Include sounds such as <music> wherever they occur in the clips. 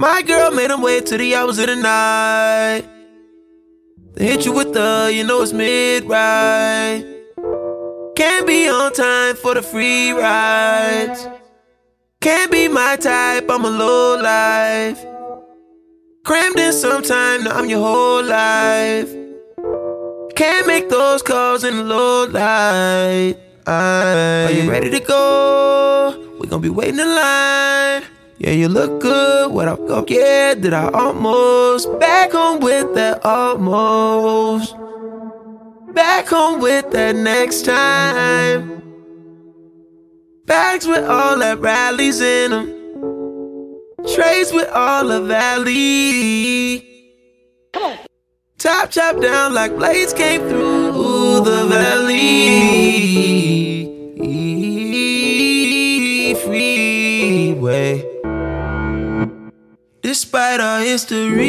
My girl made him wait till the hours of the night. They hit you with the, you know it's mid ride. Can't be on time for the free rides. Can't be my type, I'm a low life. Crammed in sometime, now I'm your whole life. Can't make those calls in the low light. Are you ready to go? We gon' be waiting in line. Yeah, you look good. What I go? Oh, yeah, did I almost back home with that almost? Back home with that next time. Bags with all that rallies in them. Trays with all the valley. Come on. Top chop down like blades came through the valley. Freeway. Despite our history,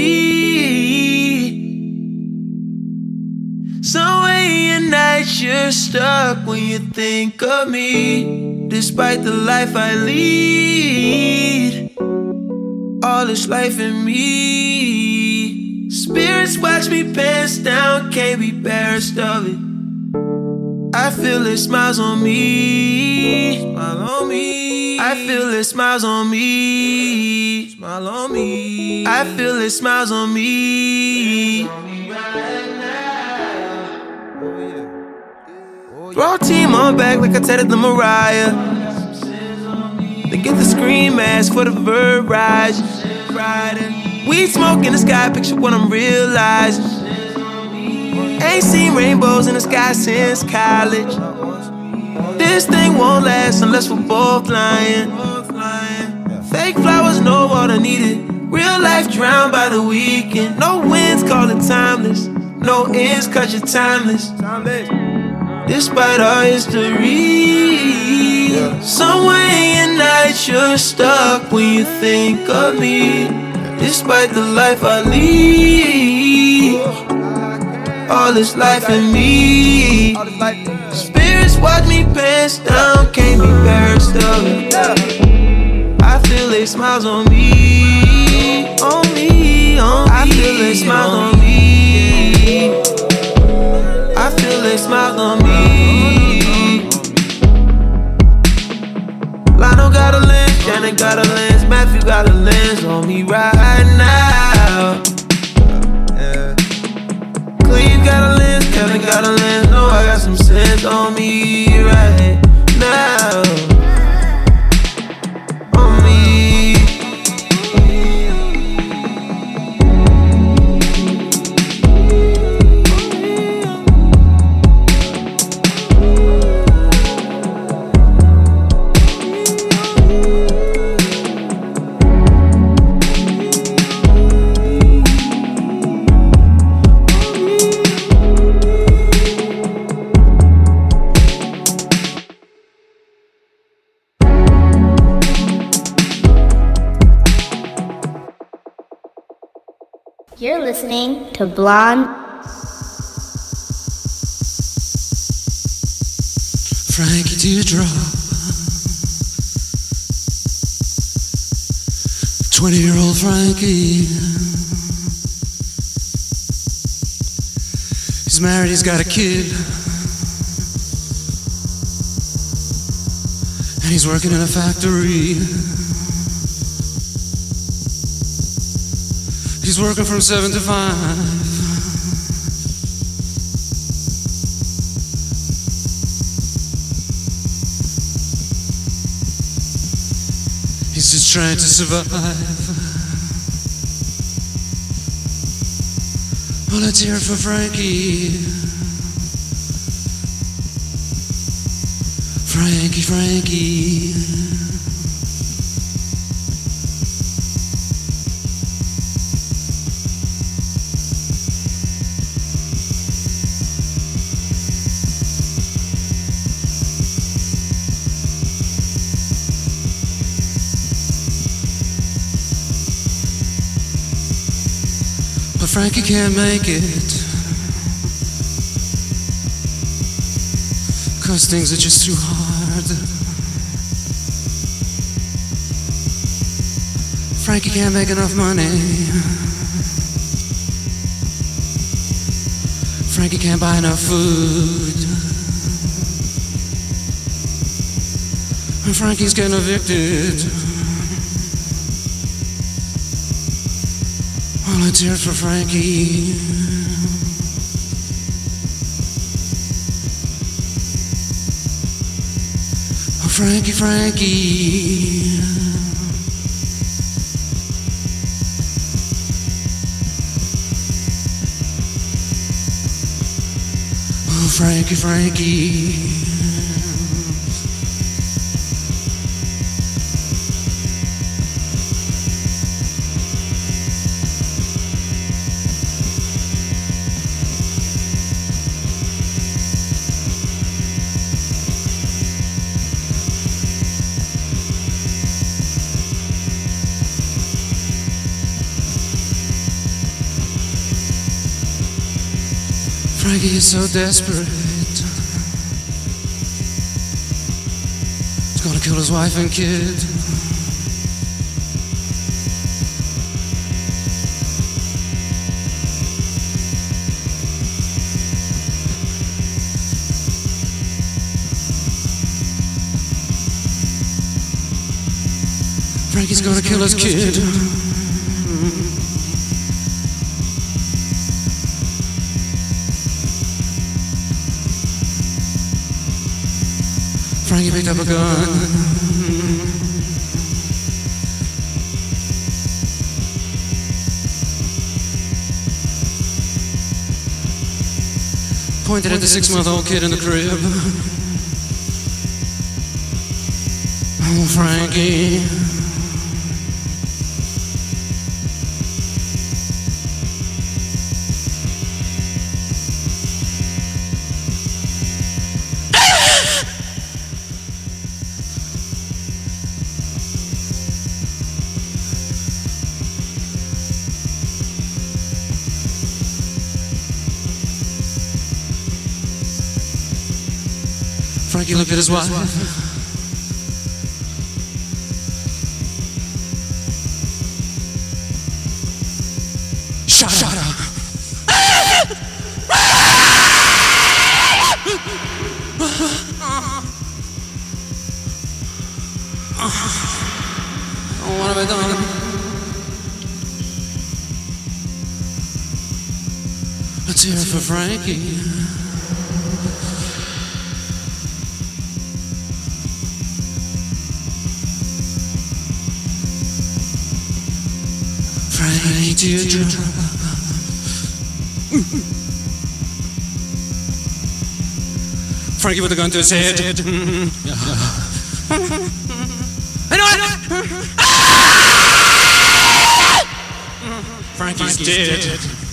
somewhere in night you're stuck when you think of me. Despite the life I lead, all this life in me. Spirits watch me pants down, can't be embarrassed of it. I feel it smiles on me, smile on me. I feel it smiles on me, smile on me. I feel it smiles on me. Throw team on back like I tatted the Mariah. Then get the scream mask for the verb rise. Weed smoke in the sky, picture what I'm realizing. Ain't seen rainbows in the sky since college. This thing won't last unless we're both lying. Fake flowers, no water needed. Real life drowned by the weekend. No winds, call it timeless. No ends, cause you're timeless. Despite our history, somewhere in night you're stuck when you think of me. Despite the life I lead, all this life in me. Spirits watch me pass down, can't be of. I feel they smiles on me, on me, on me. I feel they smiles on me. I feel they smiles on me. Lionel got a lens, Janet got a lens, Matthew got a lens on me right now. Lens, Kevin got a lens, know I got some sense on me right now. You're listening to Blonde. Frankie Teardrop. 20 year old Frankie. He's married, he's got a kid. And he's working in a factory. He's working from 7 to 5. He's just trying to survive. Hear for Frankie. Frankie, Frankie. Frankie can't make it. Cause things are just too hard. Frankie can't make enough money. Frankie can't buy enough food. And Frankie's getting evicted. All tears for Frankie. Oh, Frankie, Frankie. Oh, Frankie, Frankie. So desperate. He's gonna kill his wife and kid. Frankie's gonna kill his kid. Picked up a gun. Pointed at the six month old kid in the crib. Oh, Frankie. Frankie looked at his wife. Shut, up. Oh, what have I done? For Frankie. Frankie teardrop. Frankie with a gun to his head. I know it! Frankie's dead.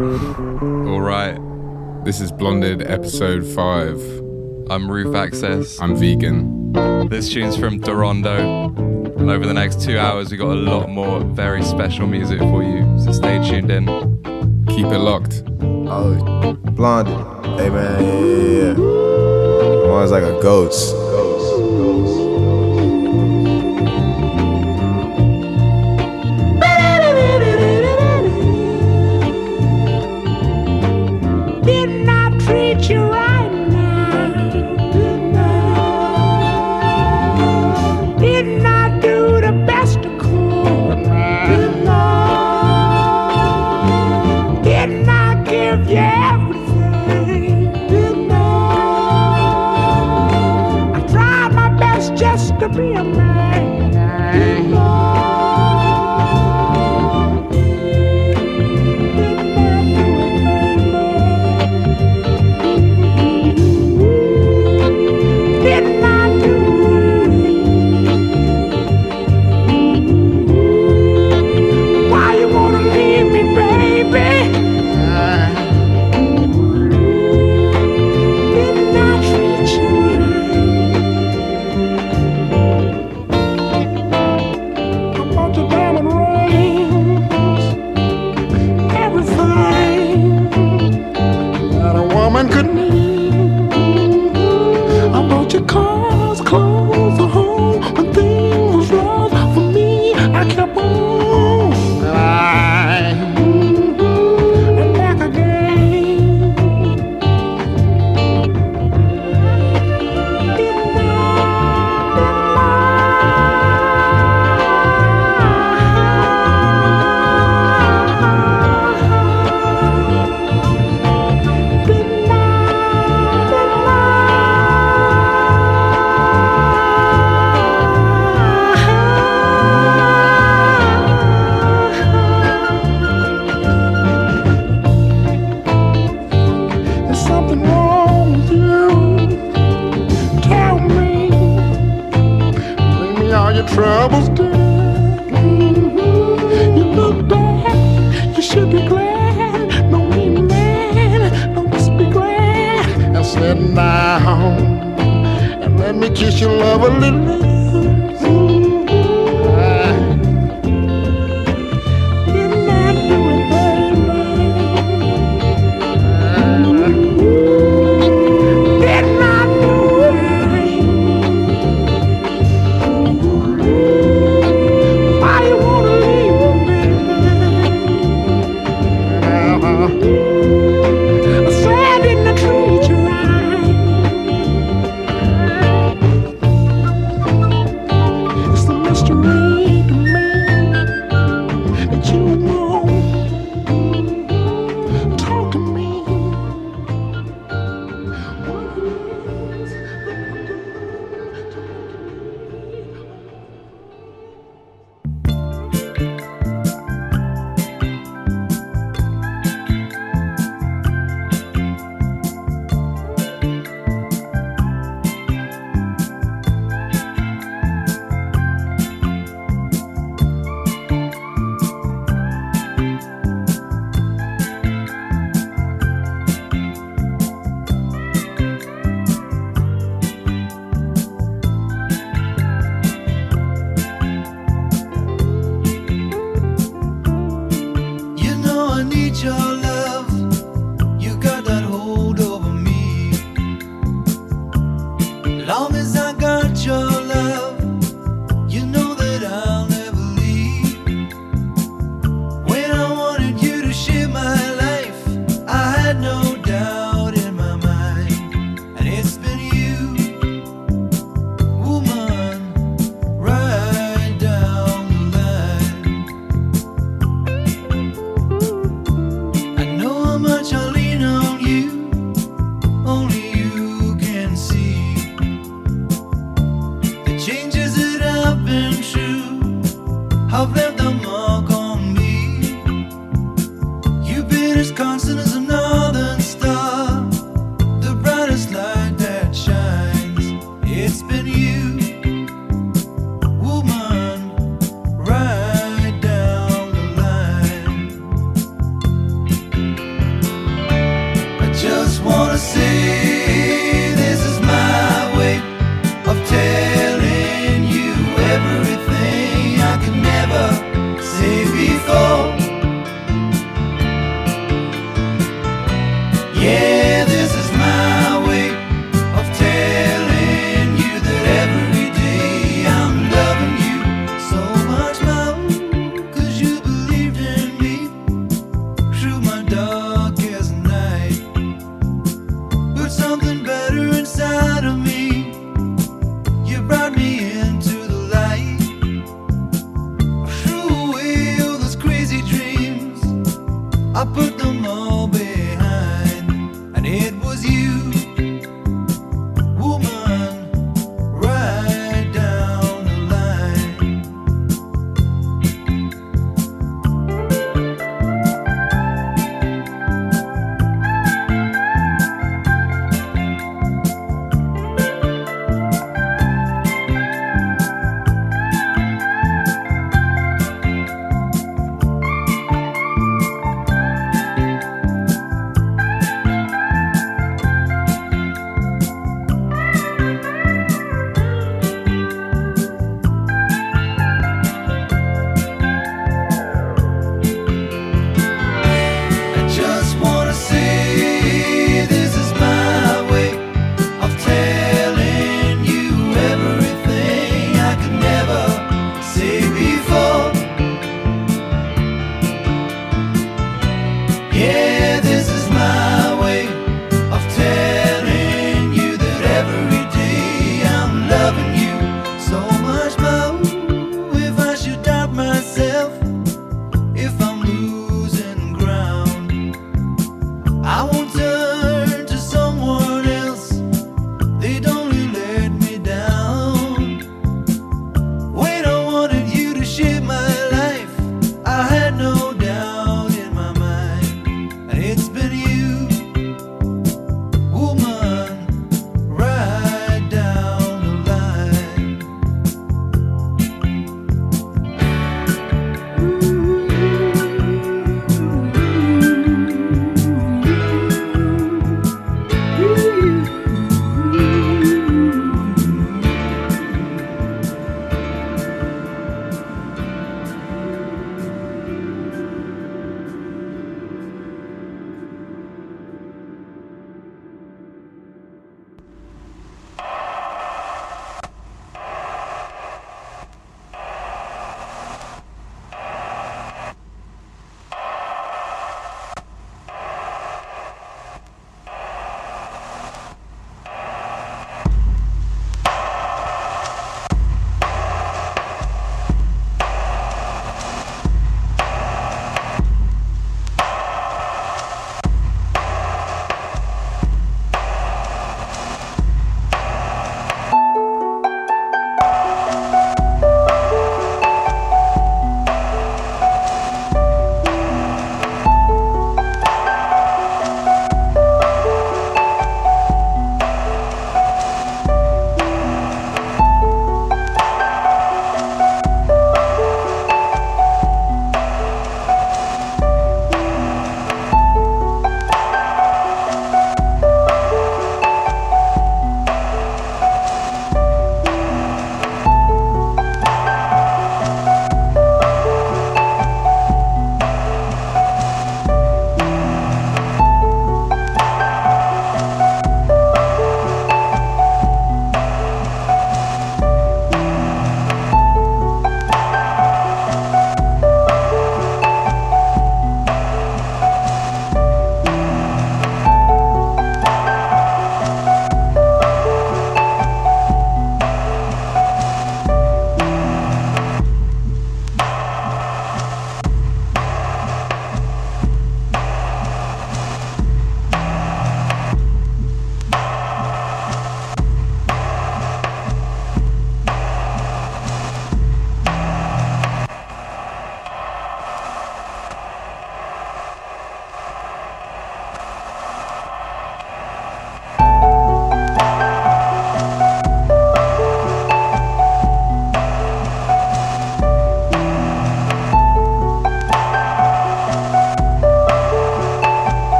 All right. This is Blonded episode 5. I'm Roof Access. I'm Vegyn. This tune's from Dorondo. And over the next two hours, we got a lot more very special music for you. So stay tuned in. Keep it locked. Oh, Blonded. Hey, man. Yeah, yeah, yeah. Like a ghost.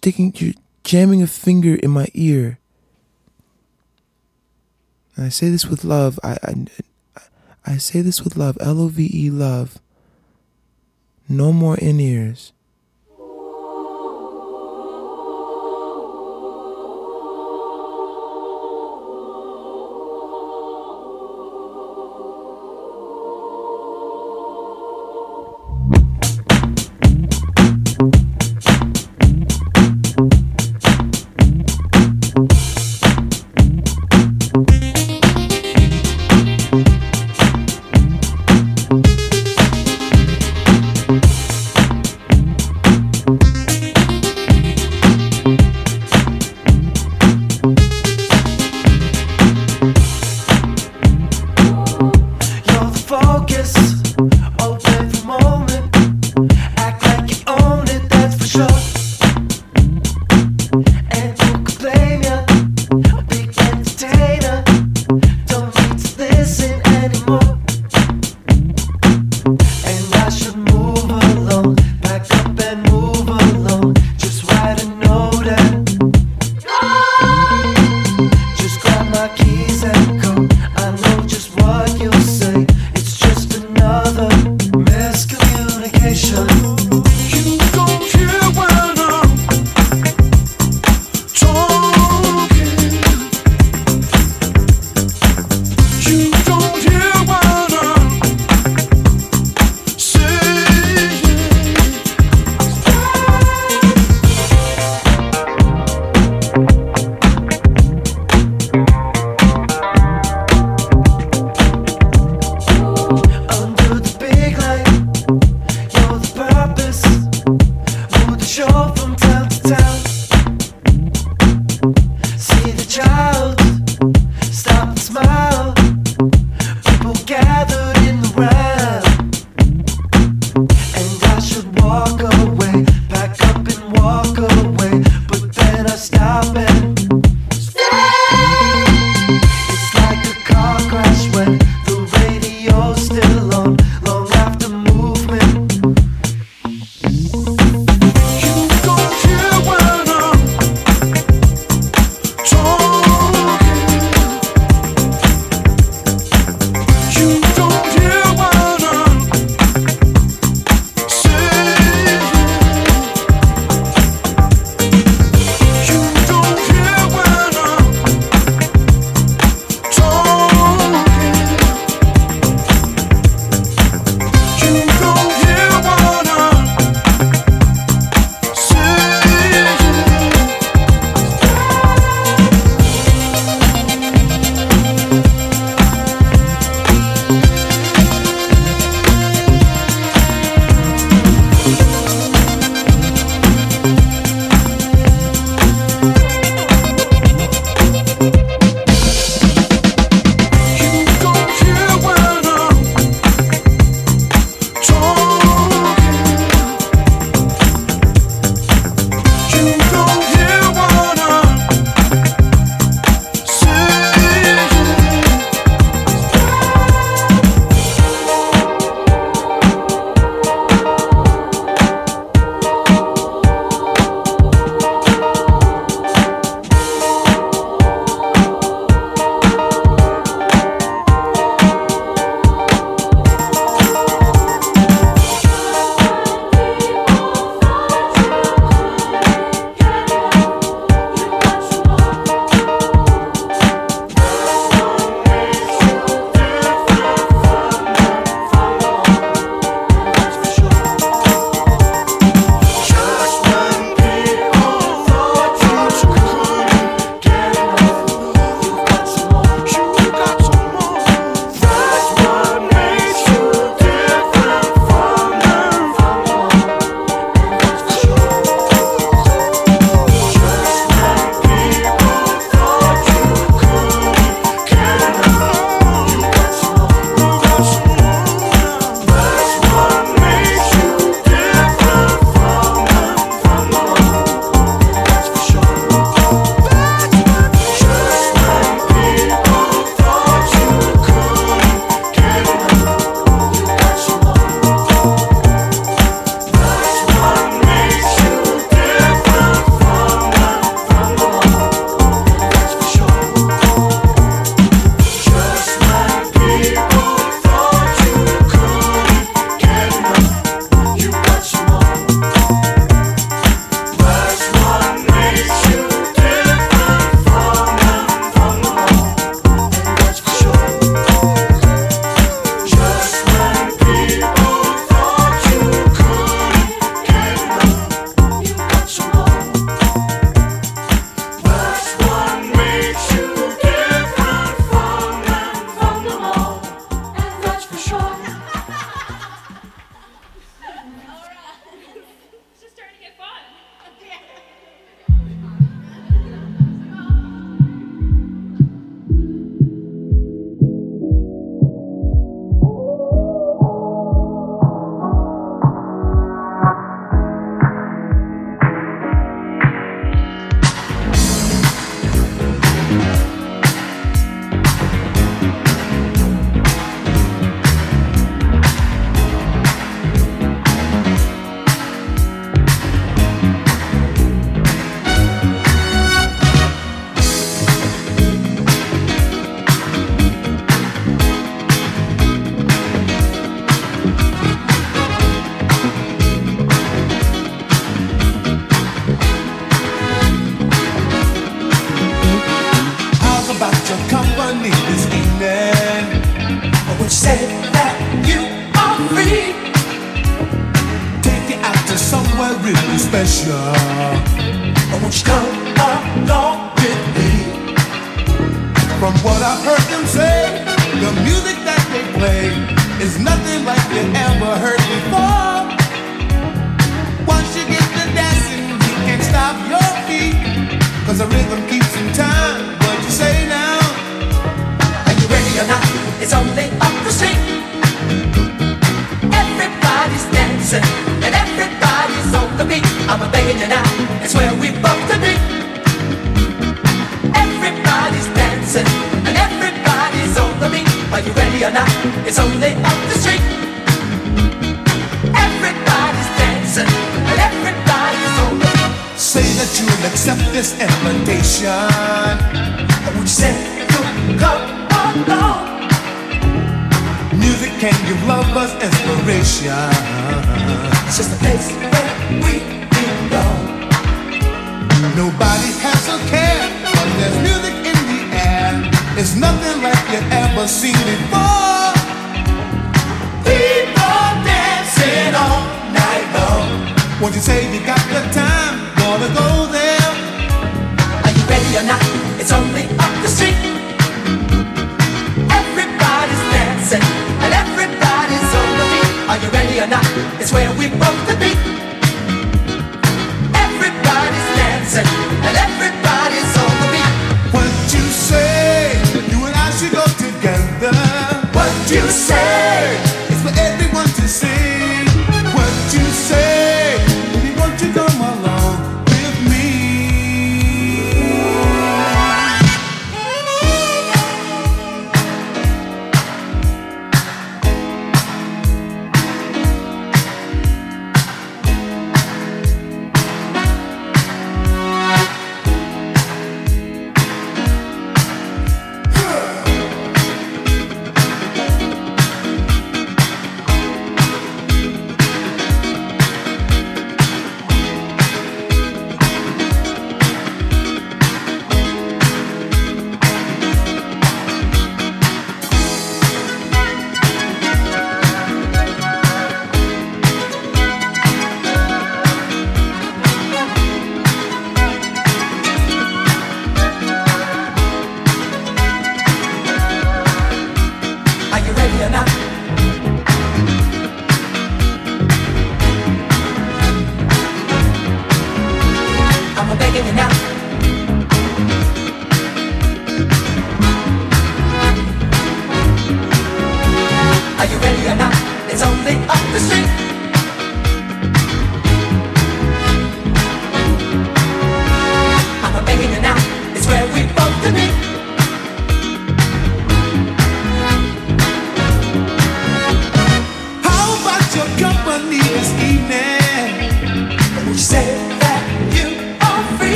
sticking, you're jamming a finger in my ear. And I say this with love. I, I, I say this with love. L O V E, love. No more in ears.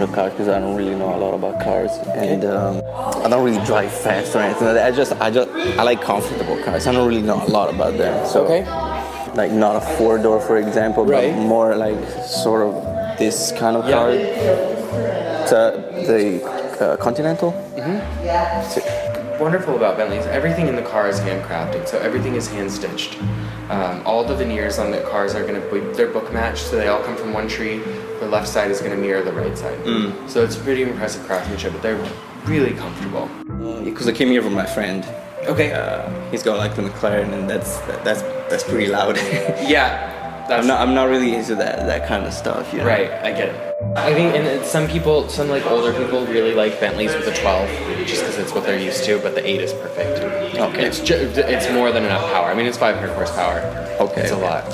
To see bunch of cars because I don't really know a lot about cars, and um, I don't really drive fast or anything. like that. I just, I just, I like comfortable cars. I don't really know a lot about them. So, Okay. like not a four door, for example, Right. but more like sort of this kind of Yeah. car. Uh, the uh, Continental. wonderful about Bentleys, everything in the car is handcrafted, so everything is hand stitched. Um, all the veneers on the cars are going to be they're book matched, so they all come from one tree. Left side is going to mirror the right side, so it's pretty impressive craftsmanship. But they're really comfortable. Because I came here with my friend. Okay. Uh, he's got like the McLaren, and that's that's that's pretty loud. <laughs> yeah, <laughs> I'm not I'm not really into that that kind of stuff. You know? right. I get it. I think, and it's- some people, some like older people, really like Bentleys with the 12, just because it's what they're used to. But the 8 is perfect. Okay. It's ju- it's more than enough power. I mean, it's 500 horsepower. Okay, It's a lot.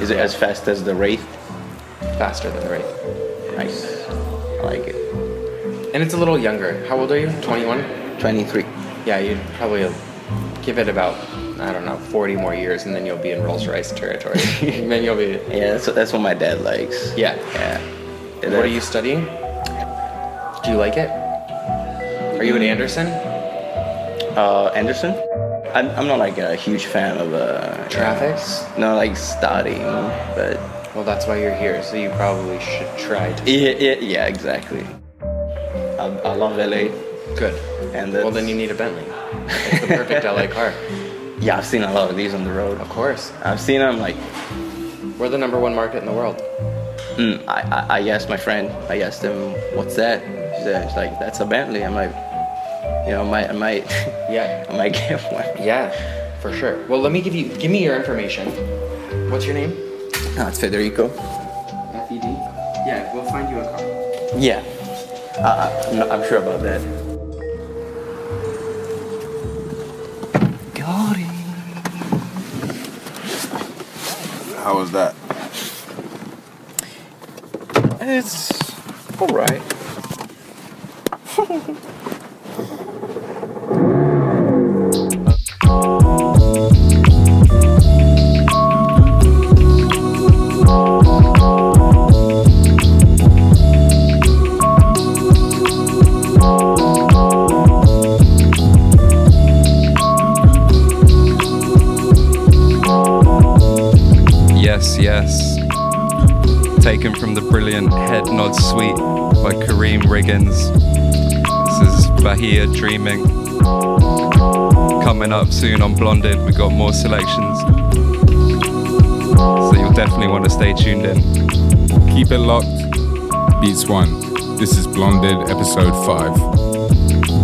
Is it as fast as the Wraith? Faster than the Wraith. Nice. I like it. And it's a little younger. How old are you? 21? 23. Yeah, you'd probably give it about, I don't know, 40 more years and then you'll be in Rolls Royce territory. and <laughs> <laughs> then you'll be. Yeah, that's, that's what my dad likes. Yeah. Yeah. What are you studying? Do you like it? Are you at Anderson? Uh, Anderson? I'm, I'm not like a huge fan of uh, Traffics? No, like studying, but Well, that's why you're here, so you probably should try to. yeah, yeah, yeah exactly. I, I love LA, Good. and Well, then you need a Bentley. It's the perfect LA <laughs> car. yeah, I've seen a lot of these on the road. Of course. I've seen them like We're the number one market in the world. Mm, I, I, I asked my friend, I asked him, what's that? She said, she's like, that's a Bentley. I'm like, you know, I might, I might, <laughs> Yeah. I might get one. Yeah, for sure. Well, let me give you, give me your information. What's your name? No, it's Federico. FED? Yeah, we'll find you a car. Yeah. Uh, I'm, not, I'm sure about that. Got it. How was that? It's all <laughs> taken from the brilliant Head Nod Suite by Karriem Riggins. This is Bahia Dreaming. Coming up soon on Blonded, we got more selections. So you'll definitely want to stay tuned in. Keep it locked. Beats One. This is Blonded, episode 5.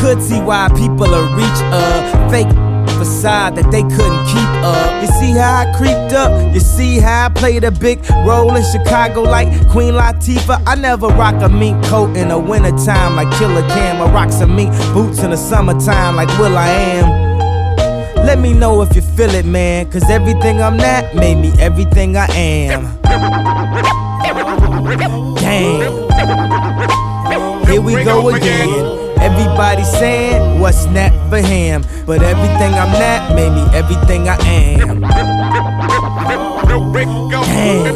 Could see why people are reach a fake facade that they couldn't keep up. You see how I creeped up? You see how I played a big role in Chicago like Queen Latifah? I never rock a mink coat in the wintertime like Killa Cam. I rock some mink boots in the summertime like will.i.am. Let me know if you feel it, man. Cause everything I'm not made me everything I am. Damn. Here we go again. Everybody saying what's not for him. But everything I'm not made me everything I am. Damn.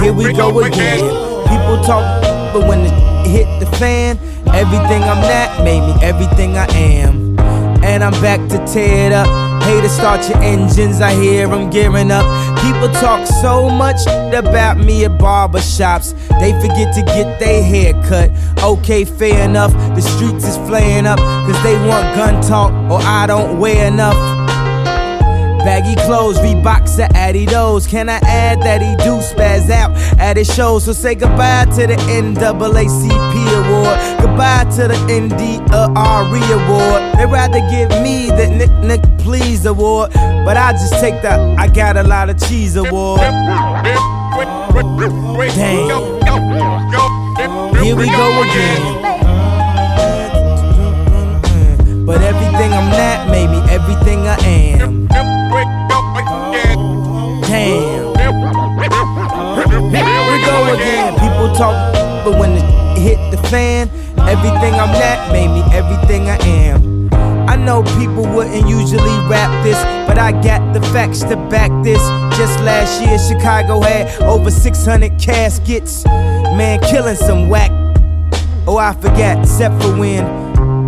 Here we go again. People talk, but when it hit the fan, everything I'm not made me everything I am. And I'm back to tear it up. To start your engines, I hear them gearing up. People talk so much about me at barbershops. They forget to get their hair cut. Okay, fair enough. The streets is flaying up, cause they want gun talk, or I don't wear enough. Baggy clothes, Reeboks Adidas. Can I add that he do spaz out at his shows? So say goodbye to the NAACP award, goodbye to the India Arie award. They'd rather give me the Nick Nick Please award, but I just take the I got a lot of cheese award. Damn. Here we go again. But everything I'm not made me everything I am. Again. People talk, but when it hit the fan, everything I'm not made me everything I am. I know people wouldn't usually rap this, but I got the facts to back this. Just last year, Chicago had over 600 caskets. Man, killing some whack. Oh, I forgot, except for when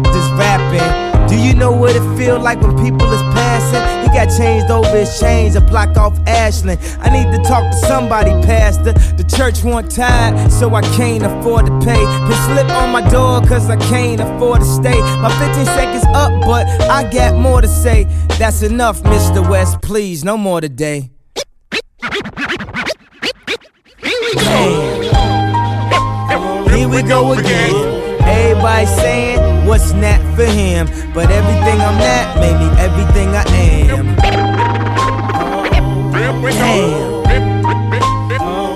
just rapping. Do you know what it feel like when people is passing? He got changed over his chains, a block off Ashland. I need to talk to somebody, Pastor. The church want tired, so I can't afford to pay. Put slip on my door, cause I can't afford to stay. My 15 seconds up, but I got more to say. That's enough, Mr. West, please, no more today. Damn. Here we go again. Everybody saying what's not for him, but everything I'm not made me everything I am. Damn.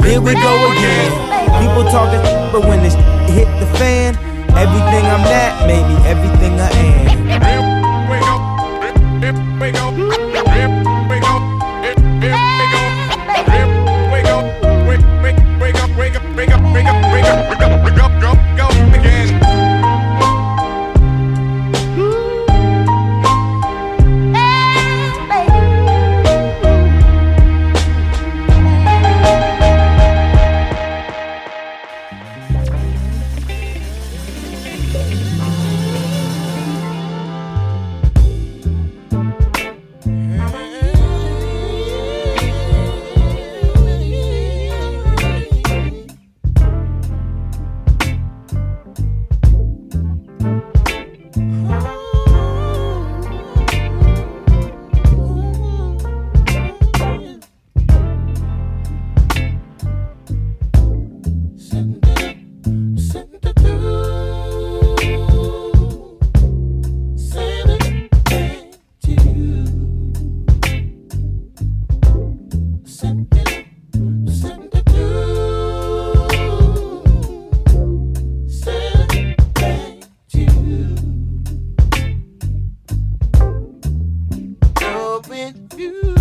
Here we go again. People talking, but when it hit the fan, everything I'm not made me everything I am. you.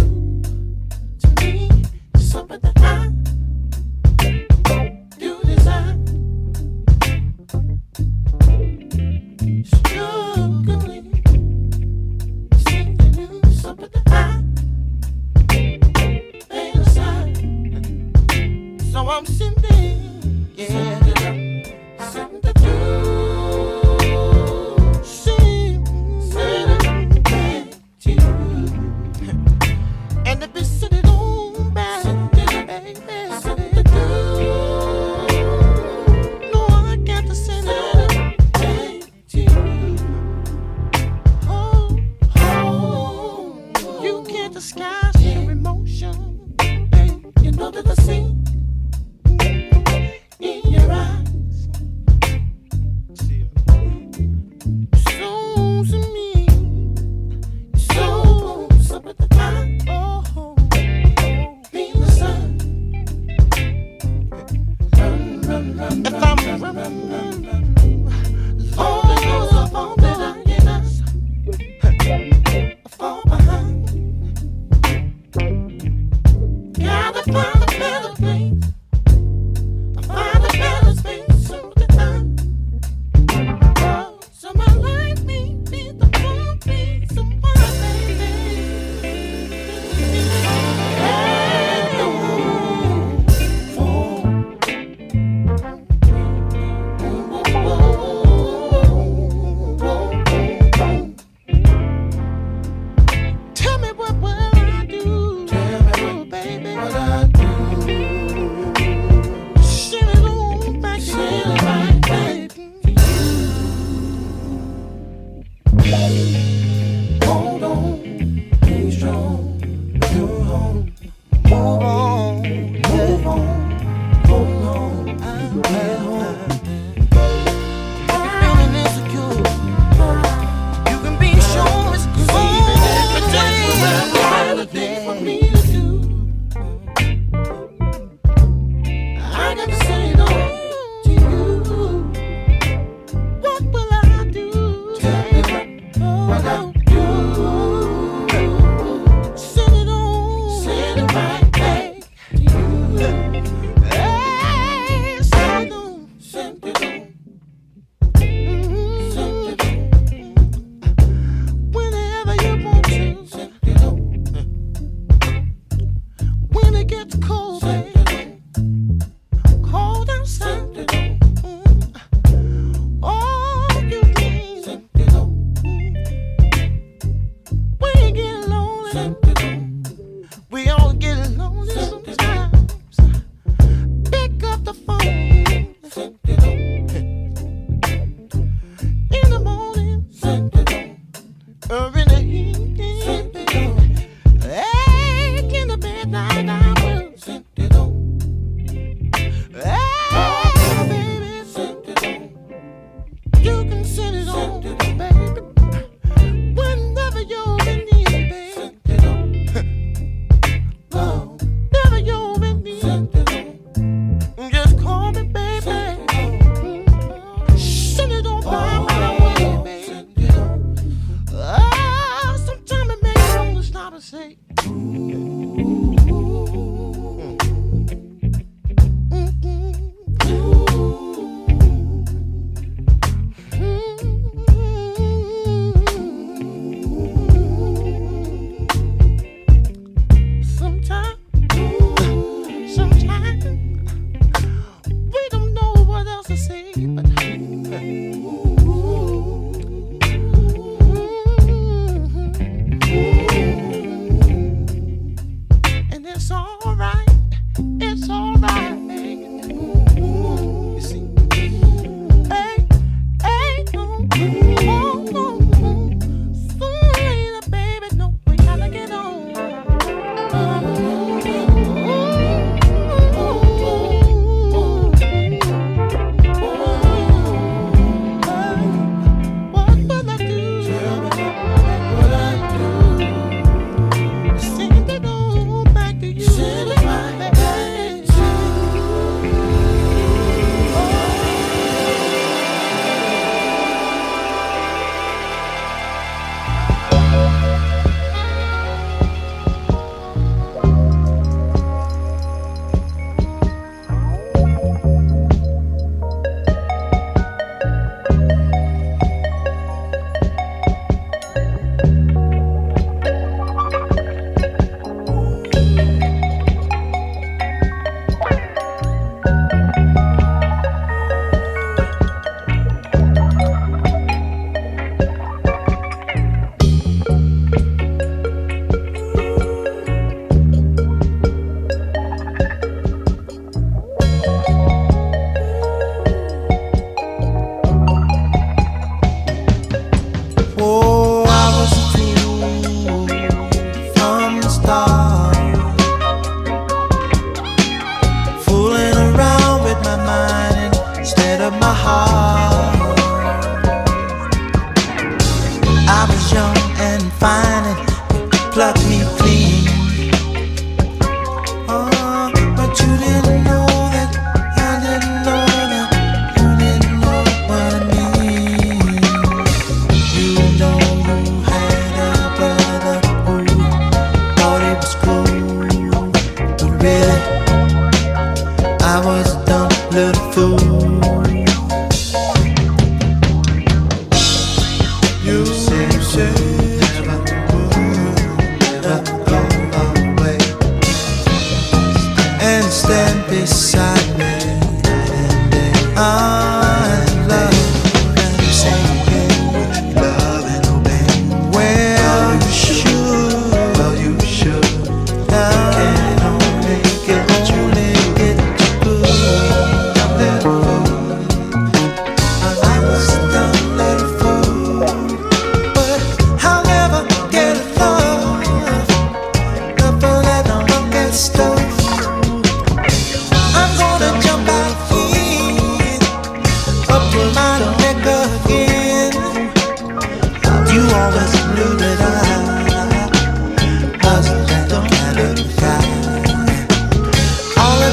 Say.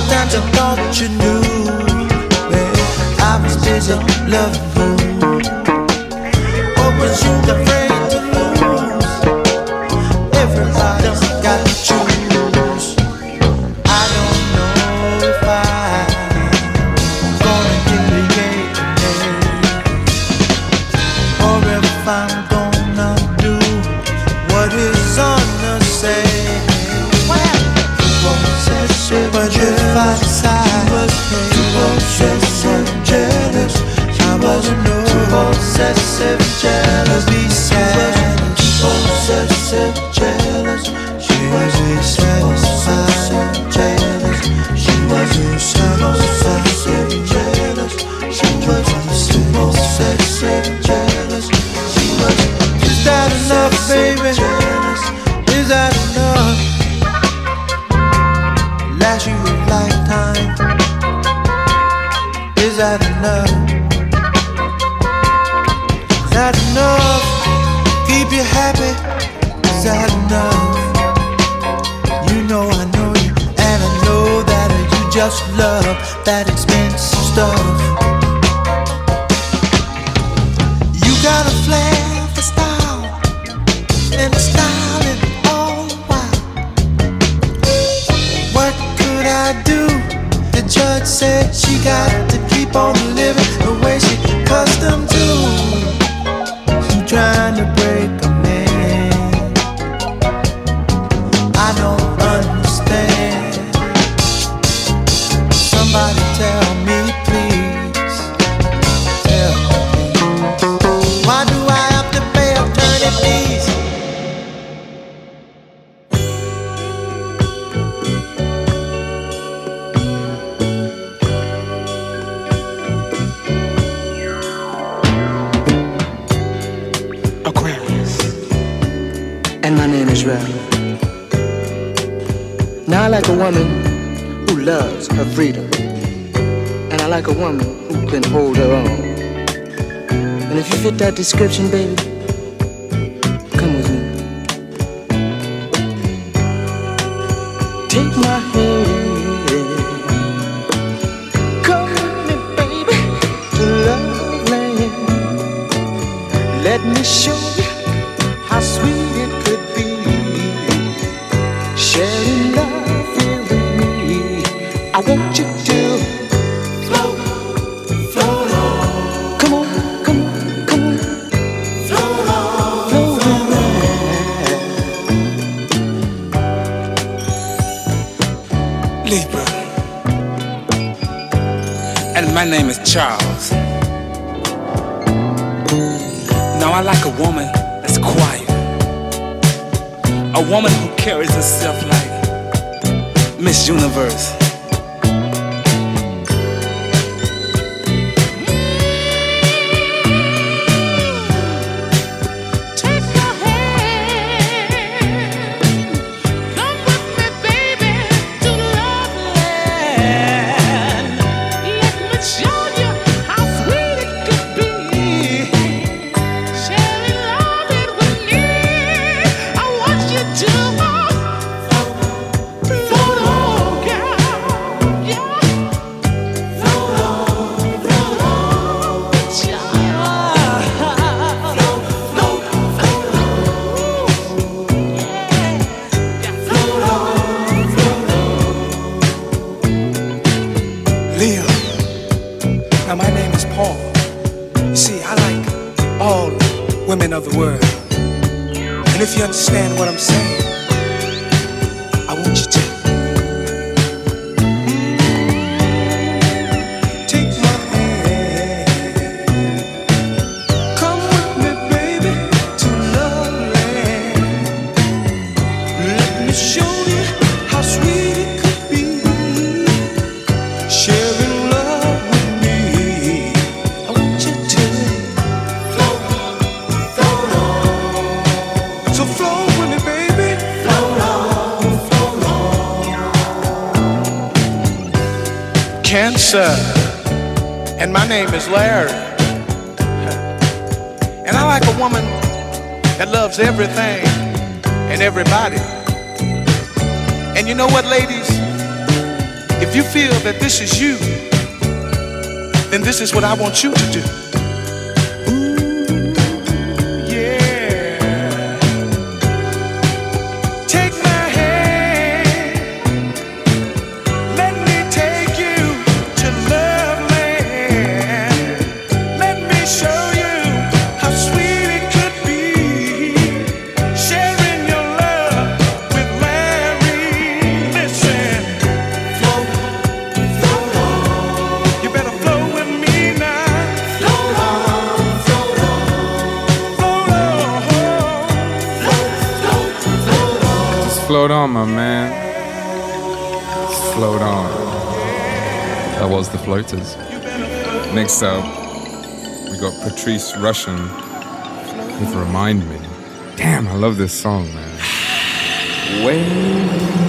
Sometimes I thought you knew that I was busy loving you. Oh, but you baby. everything and everybody. And you know what, ladies? If you feel that this is you, then this is what I want you to do. floaters. Next up, we got Patrice Rushen with Remind Me. Damn, I love this song, man. When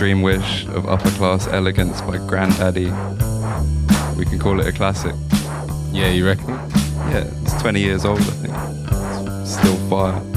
dream wish of upper class elegance by Granddaddy. We can call it a classic. Yeah, you reckon? Yeah, it's 20 years old, I think. It's still fire.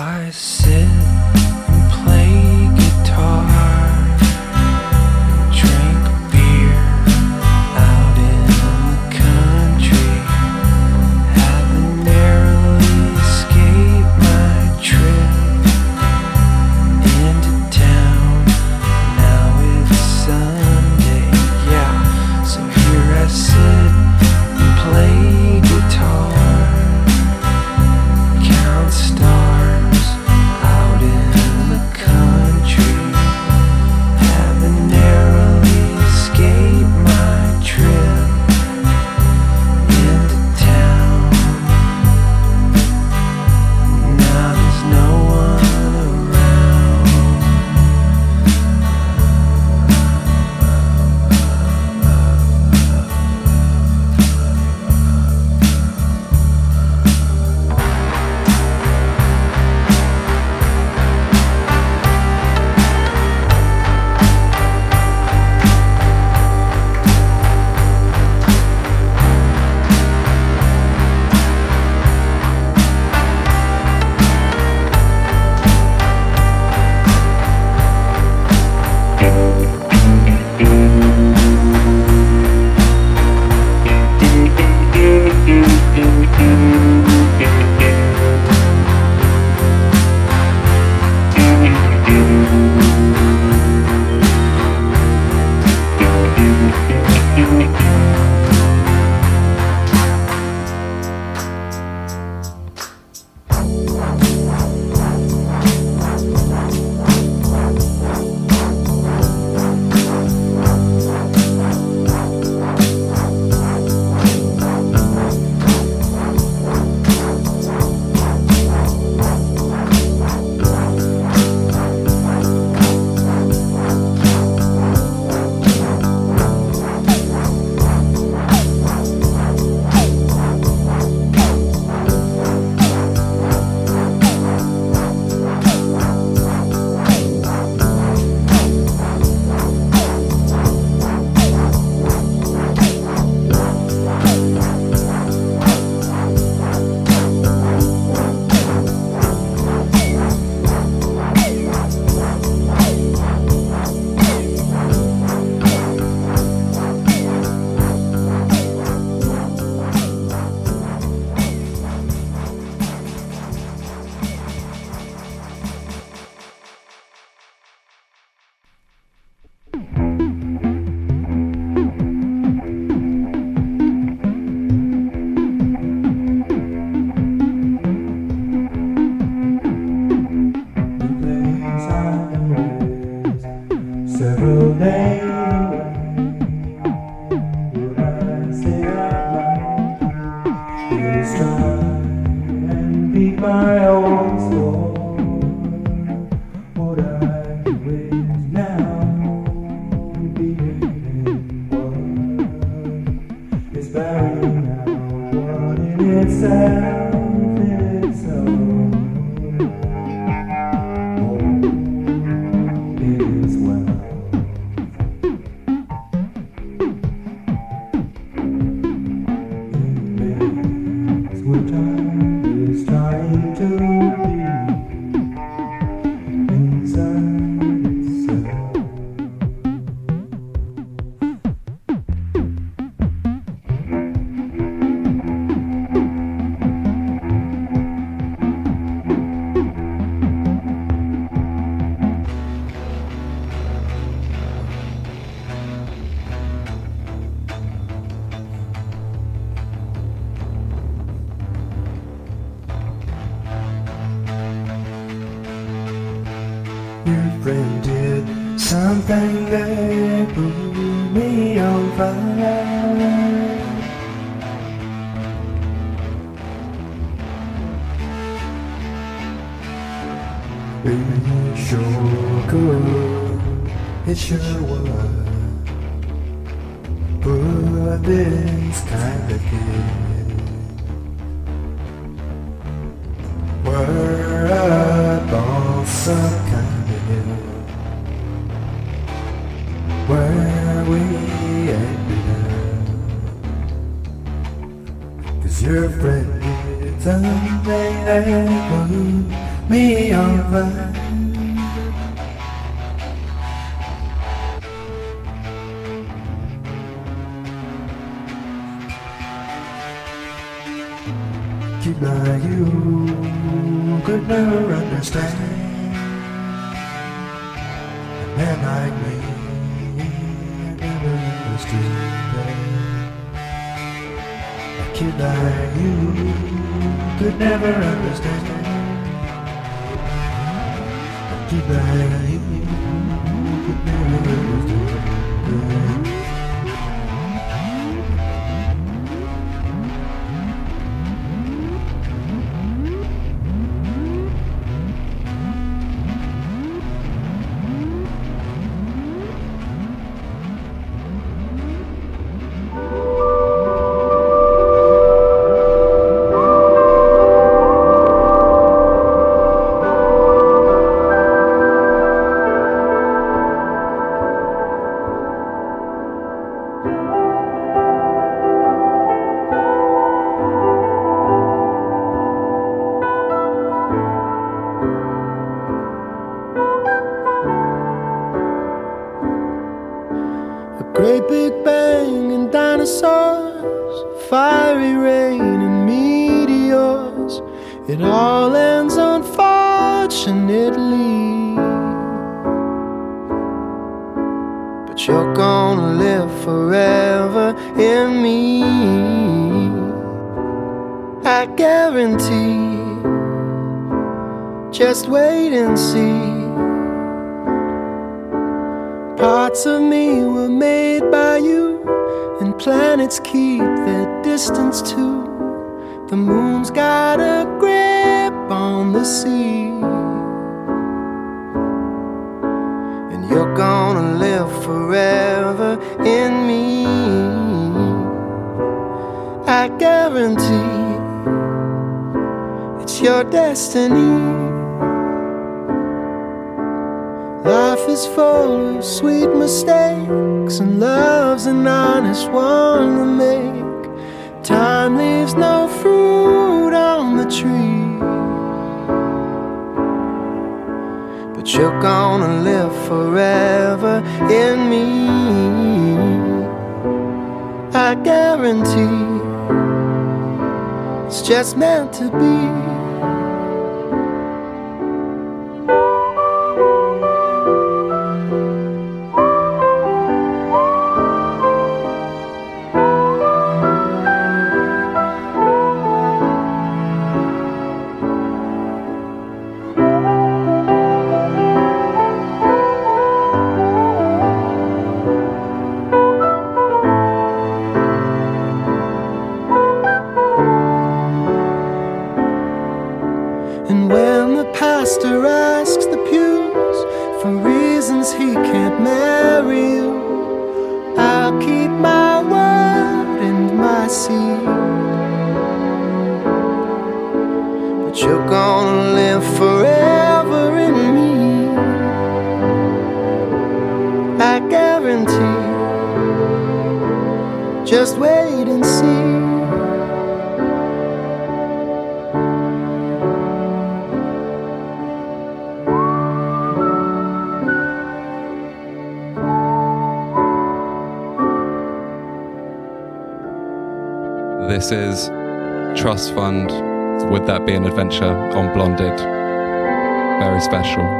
I sit Is what mistakes, and love's an honest one to make. Time leaves no fruit on the tree. But you're gonna live forever in me. I guarantee it's just meant to be. Is Trust Fund. Would that be an adventure on Blonded? Very special.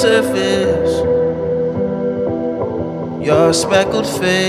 Surface, your speckled face.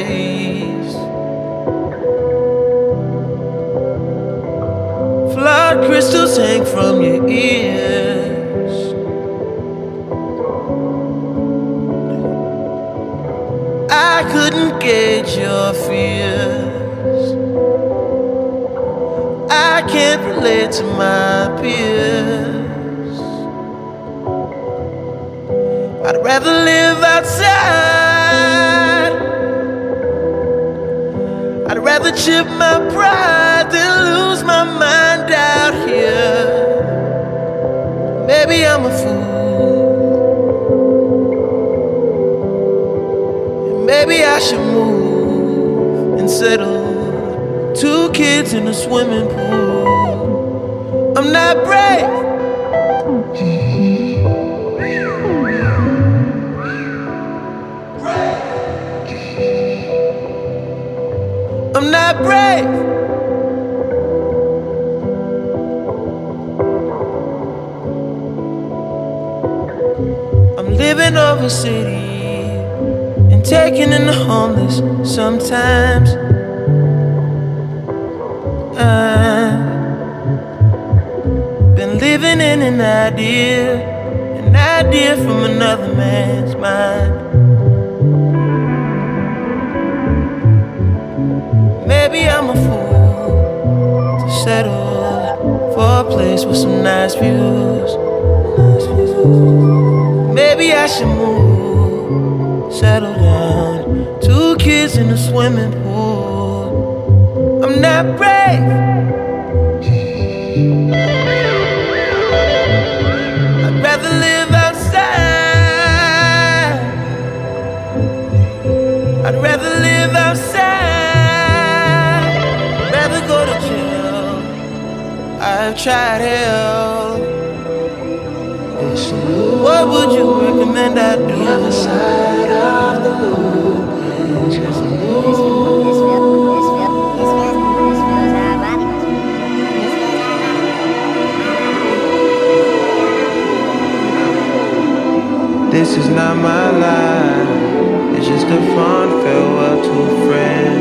This is not my life. It's just a fond farewell to a friend.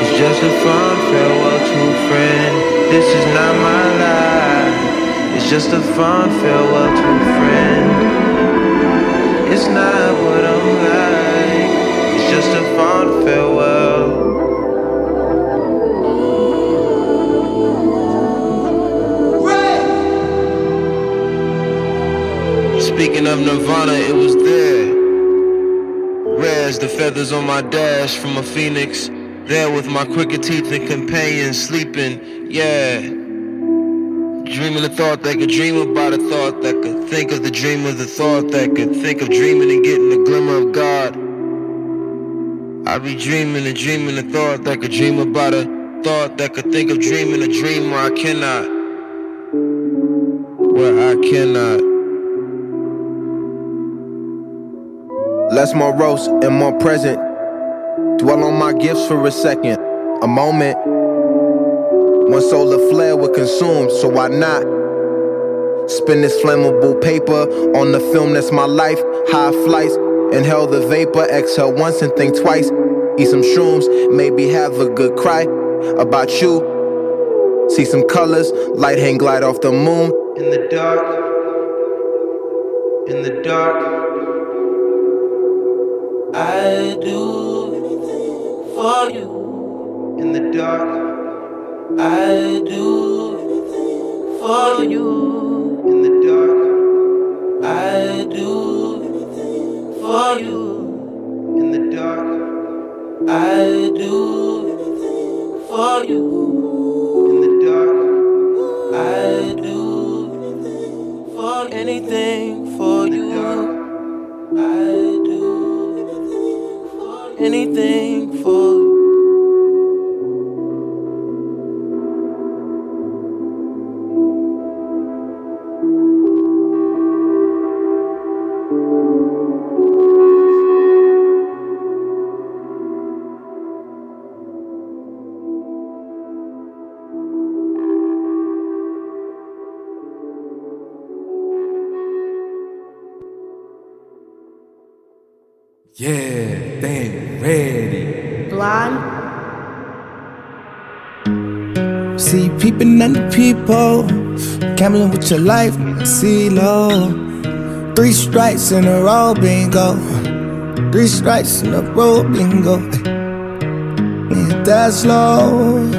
It's just a fond farewell to a friend. This is not my life. It's just a fond farewell to a friend. It's not what I'm like. It's just a fond farewell. Speaking of Nirvana, it was there. As the feathers on my dash from a phoenix. There with my crooked teeth and companion sleeping, yeah. Dreaming a thought that could dream about a thought that could think of the dream of the thought that could think of dreaming and getting the glimmer of God. I be dreaming and dreaming a thought that could dream about a thought that could think of dreaming a dream where I cannot. Where I cannot. Less morose and more present. Dwell on my gifts for a second, a moment. One solar flare would consume, so why not? Spin this flammable paper on the film that's my life. High flights, inhale the vapor, exhale once and think twice. Eat some shrooms, maybe have a good cry about you. See some colors, light hang glide off the moon. In the dark, in the dark, I do anything for you. In the dark, I do anything for you. In the dark, I do anything for you. In the dark, I do anything for you. In the dark, I do for anything for you. I anything for Blonde. See, peeping at the people, gambling with your life, see low. Three strikes in a row, bingo. Three strikes in a row, bingo. Yeah, that's low.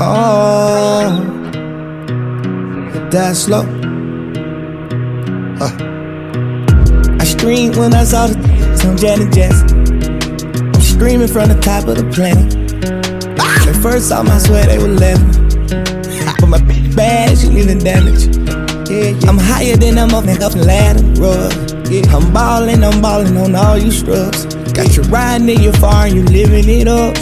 Oh, that's low. Uh. I screamed when I saw the on Janet Jackson. Screaming from the top of the planet. When they first saw my sweat, they were laughing. But my bitch bad, she leaving damage. I'm higher than I'm up, nigga, up the ladder, rug. Yeah, I'm ballin', I'm ballin' on all you scrubs. Got you riding in your far and you living it up.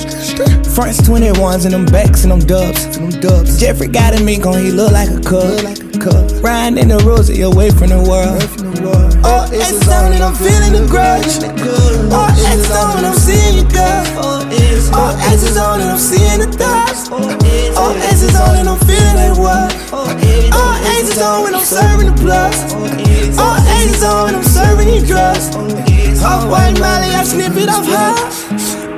Fronts 21s and them backs and them dubs. Them dubs. Jeffrey got a mink on, he look like a cub. Like a cub. Riding in the rosy away from the world. Oh, it's on and I'm feeling the grudge. Oh, it's on and I'm seeing you, girl. Oh, S is on and I'm seeing the thoughts. Oh, S is on and I'm feeling like what? Oh, S is on when I'm serving the plus. Oh, S is on when I'm serving you drugs. Off white Molly, I snip it off her.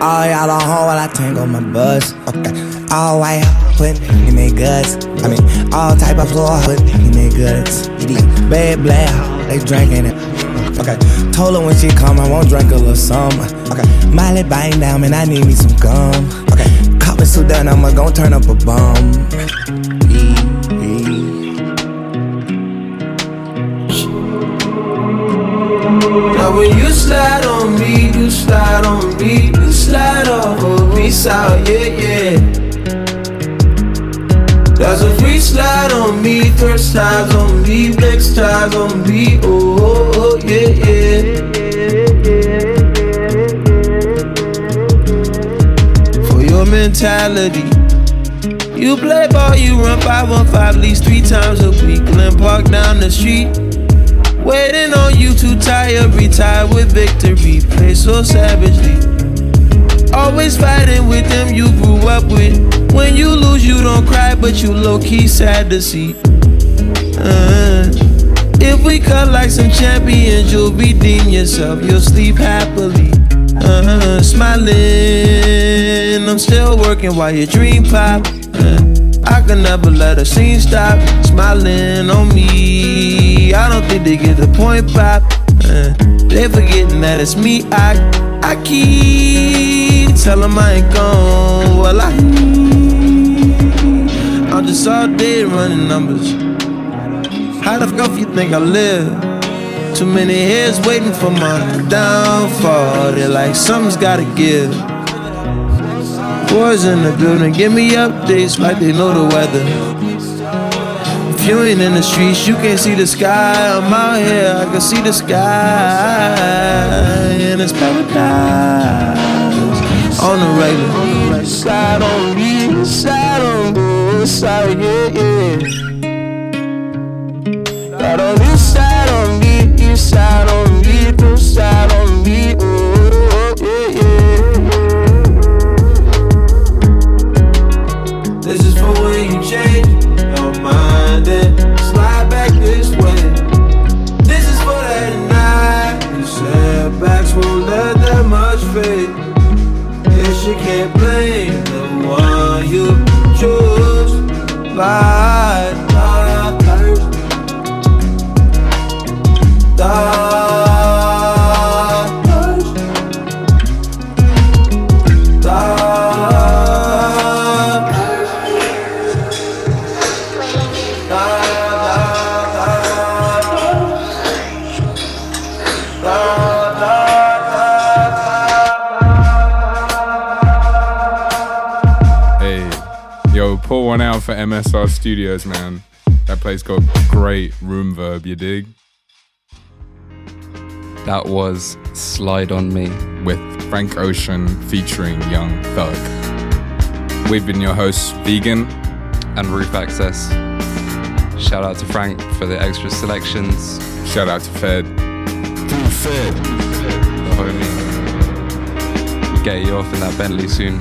Oh, all y'all on hold while I tangle my buzz. Okay. All white, putting in their guts. I mean, all type of floor, putting in their guts. Bad black, they drinking it. Okay. Told her when she come, I won't drink a little something. Okay. Molly biting down, man, I need me some gum. Okay. Cop me so I'ma gon' turn up a bomb. Now when you slide on me, you slide on me, you slide off of me, out, yeah, yeah. That's a free slide on me, first slides on me, next slides on me, oh, oh, oh yeah, yeah. For your mentality, you play ball, you run 515 at least three times a week, Glen Park down the street. Waiting on you to tire, retire with victory. Play so savagely. Always fighting with them you grew up with. When you lose, you don't cry, but you low key sad to see. Uh, if we cut like some champions, you'll redeem yourself. You'll sleep happily. Uh, smiling, I'm still working while your dream pop. Uh, I can never let a scene stop. Smiling on me. I don't think they get the point, pop. Uh, they forgetting that it's me. I I keep tell them I ain't gone. Well, I I'm just all day running numbers. How the fuck you think I live? Too many heads waiting for my downfall. They're like something's gotta give. Boys in the building, give me updates like they know the weather. If you ain't in the streets, you can't see the sky. I'm out here, I can see the sky, and it's paradise on the regular. Side on me, side on me, side, yeah, yeah. Side on this side on me, you side on me, for Studios, man. That place got great room verb, you dig? That was Slide on Me with Frank Ocean featuring Young Thug. We've been your hosts, Vegyn and Roof Access. Shout out to Frank for the extra selections. Shout out to Fed. To Fed. The homie. We'll get you off in that Bentley soon.